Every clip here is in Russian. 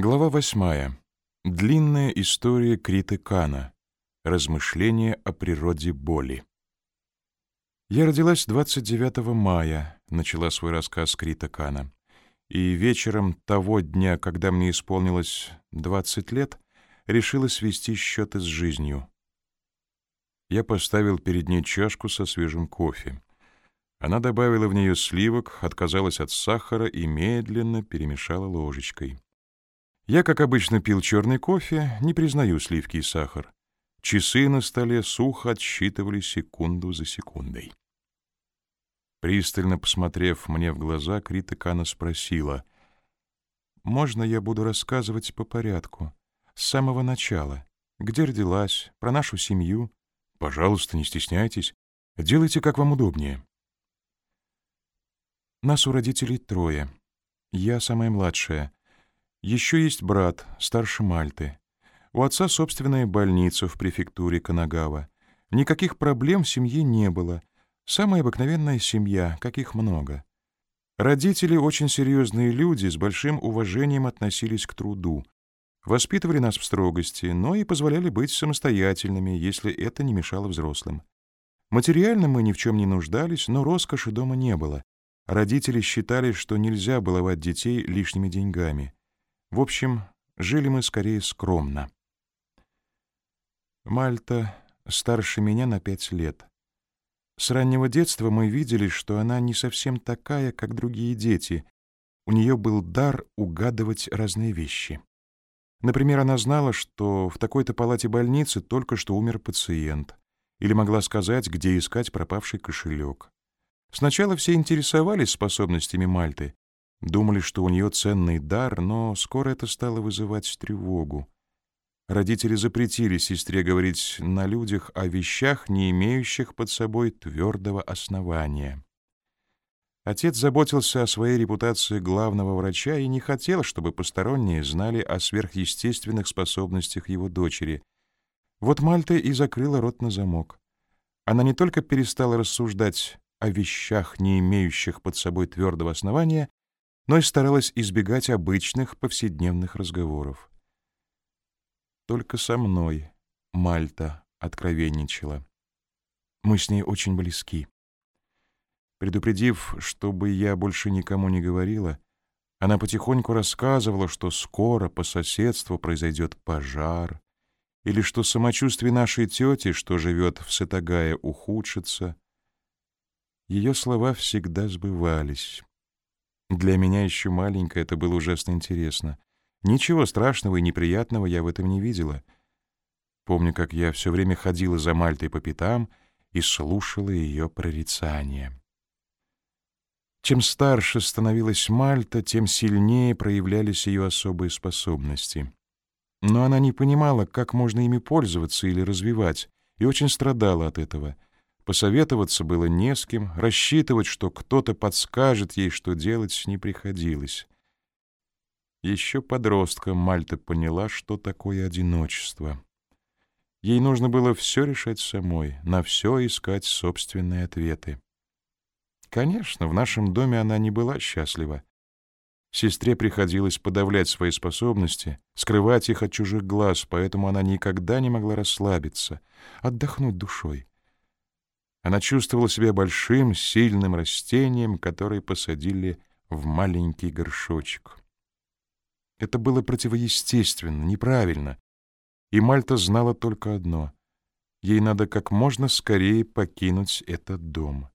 Глава восьмая. Длинная история Криты Кана. Размышления о природе боли. «Я родилась 29 мая», — начала свой рассказ Крита Кана. «И вечером того дня, когда мне исполнилось 20 лет, решила свести счеты с жизнью. Я поставил перед ней чашку со свежим кофе. Она добавила в нее сливок, отказалась от сахара и медленно перемешала ложечкой. Я, как обычно, пил черный кофе, не признаю сливки и сахар. Часы на столе сухо отсчитывали секунду за секундой. Пристально посмотрев мне в глаза, Крита Кана спросила, «Можно я буду рассказывать по порядку, с самого начала? Где родилась, про нашу семью?» «Пожалуйста, не стесняйтесь. Делайте, как вам удобнее». Нас у родителей трое. Я самая младшая — еще есть брат, старше Мальты. У отца собственная больница в префектуре Канагава. Никаких проблем в семье не было. Самая обыкновенная семья, каких много. Родители очень серьезные люди, с большим уважением относились к труду. Воспитывали нас в строгости, но и позволяли быть самостоятельными, если это не мешало взрослым. Материально мы ни в чем не нуждались, но роскоши дома не было. Родители считали, что нельзя баловать детей лишними деньгами. В общем, жили мы скорее скромно. Мальта старше меня на пять лет. С раннего детства мы видели, что она не совсем такая, как другие дети. У нее был дар угадывать разные вещи. Например, она знала, что в такой-то палате больницы только что умер пациент, или могла сказать, где искать пропавший кошелек. Сначала все интересовались способностями Мальты, Думали, что у нее ценный дар, но скоро это стало вызывать тревогу. Родители запретили сестре говорить на людях о вещах, не имеющих под собой твердого основания. Отец заботился о своей репутации главного врача и не хотел, чтобы посторонние знали о сверхъестественных способностях его дочери. Вот Мальта и закрыла рот на замок. Она не только перестала рассуждать о вещах, не имеющих под собой твердого основания, но и старалась избегать обычных повседневных разговоров. Только со мной Мальта откровенничала. Мы с ней очень близки. Предупредив, чтобы я больше никому не говорила, она потихоньку рассказывала, что скоро по соседству произойдет пожар, или что самочувствие нашей тети, что живет в Сатагае, ухудшится. Ее слова всегда сбывались. Для меня еще маленькая это было ужасно интересно. Ничего страшного и неприятного я в этом не видела. Помню, как я все время ходила за Мальтой по пятам и слушала ее прорицания. Чем старше становилась Мальта, тем сильнее проявлялись ее особые способности. Но она не понимала, как можно ими пользоваться или развивать, и очень страдала от этого — Посоветоваться было не с кем, рассчитывать, что кто-то подскажет ей, что делать, не приходилось. Еще подростком Мальта поняла, что такое одиночество. Ей нужно было все решать самой, на все искать собственные ответы. Конечно, в нашем доме она не была счастлива. Сестре приходилось подавлять свои способности, скрывать их от чужих глаз, поэтому она никогда не могла расслабиться, отдохнуть душой. Она чувствовала себя большим, сильным растением, которое посадили в маленький горшочек. Это было противоестественно, неправильно. И Мальта знала только одно — ей надо как можно скорее покинуть этот дом.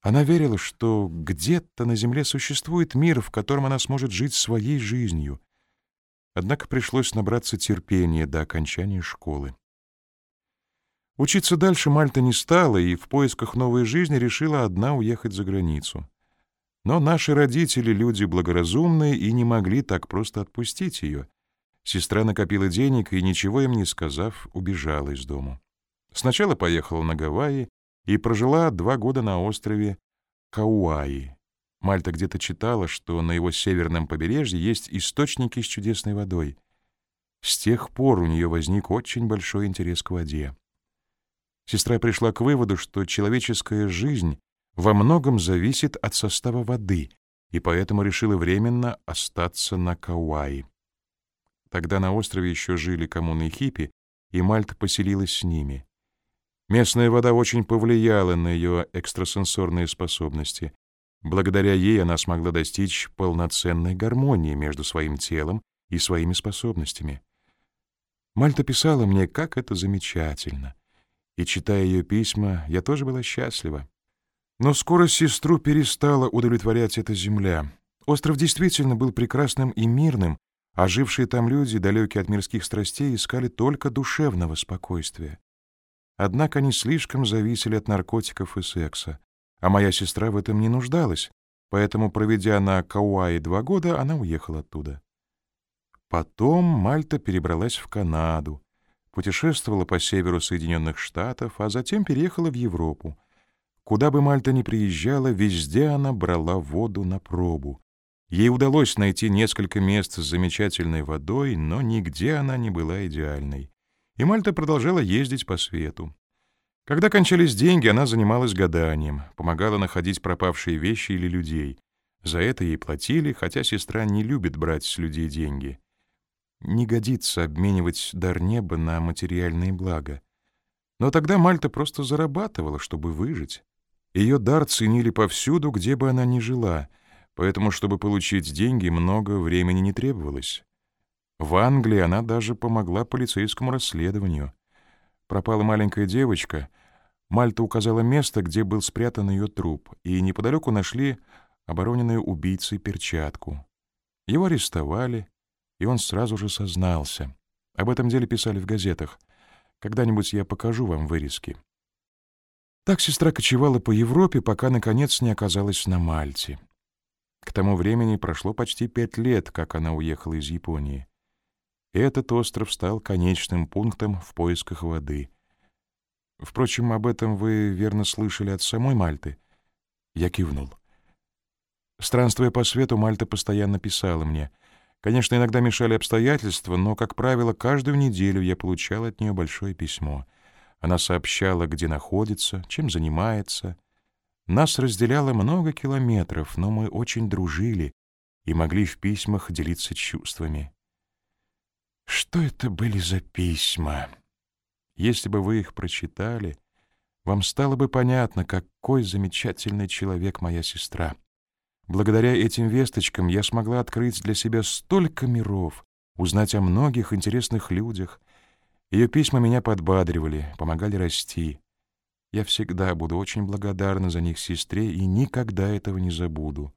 Она верила, что где-то на земле существует мир, в котором она сможет жить своей жизнью. Однако пришлось набраться терпения до окончания школы. Учиться дальше Мальта не стала и в поисках новой жизни решила одна уехать за границу. Но наши родители — люди благоразумные и не могли так просто отпустить ее. Сестра накопила денег и, ничего им не сказав, убежала из дому. Сначала поехала на Гавайи и прожила два года на острове Кауаи. Мальта где-то читала, что на его северном побережье есть источники с чудесной водой. С тех пор у нее возник очень большой интерес к воде. Сестра пришла к выводу, что человеческая жизнь во многом зависит от состава воды, и поэтому решила временно остаться на Кауаи. Тогда на острове еще жили коммуны хиппи, и Мальта поселилась с ними. Местная вода очень повлияла на ее экстрасенсорные способности. Благодаря ей она смогла достичь полноценной гармонии между своим телом и своими способностями. Мальта писала мне, как это замечательно. И, читая ее письма, я тоже была счастлива. Но скоро сестру перестала удовлетворять эта земля. Остров действительно был прекрасным и мирным, а жившие там люди, далекие от мирских страстей, искали только душевного спокойствия. Однако они слишком зависели от наркотиков и секса, а моя сестра в этом не нуждалась, поэтому, проведя на Кауаи два года, она уехала оттуда. Потом Мальта перебралась в Канаду, путешествовала по северу Соединенных Штатов, а затем переехала в Европу. Куда бы Мальта ни приезжала, везде она брала воду на пробу. Ей удалось найти несколько мест с замечательной водой, но нигде она не была идеальной. И Мальта продолжала ездить по свету. Когда кончались деньги, она занималась гаданием, помогала находить пропавшие вещи или людей. За это ей платили, хотя сестра не любит брать с людей деньги. Не годится обменивать дар неба на материальные блага. Но тогда Мальта просто зарабатывала, чтобы выжить. Ее дар ценили повсюду, где бы она ни жила — поэтому, чтобы получить деньги, много времени не требовалось. В Англии она даже помогла полицейскому расследованию. Пропала маленькая девочка. Мальта указала место, где был спрятан ее труп, и неподалеку нашли обороненную убийцей перчатку. Его арестовали, и он сразу же сознался. Об этом деле писали в газетах. Когда-нибудь я покажу вам вырезки. Так сестра кочевала по Европе, пока, наконец, не оказалась на Мальте. К тому времени прошло почти пять лет, как она уехала из Японии. Этот остров стал конечным пунктом в поисках воды. Впрочем, об этом вы верно слышали от самой Мальты. Я кивнул. Странствуя по свету, Мальта постоянно писала мне. Конечно, иногда мешали обстоятельства, но, как правило, каждую неделю я получал от нее большое письмо. Она сообщала, где находится, чем занимается — нас разделяло много километров, но мы очень дружили и могли в письмах делиться чувствами. Что это были за письма? Если бы вы их прочитали, вам стало бы понятно, какой замечательный человек моя сестра. Благодаря этим весточкам я смогла открыть для себя столько миров, узнать о многих интересных людях. Ее письма меня подбадривали, помогали расти. Я всегда буду очень благодарна за них сестре и никогда этого не забуду.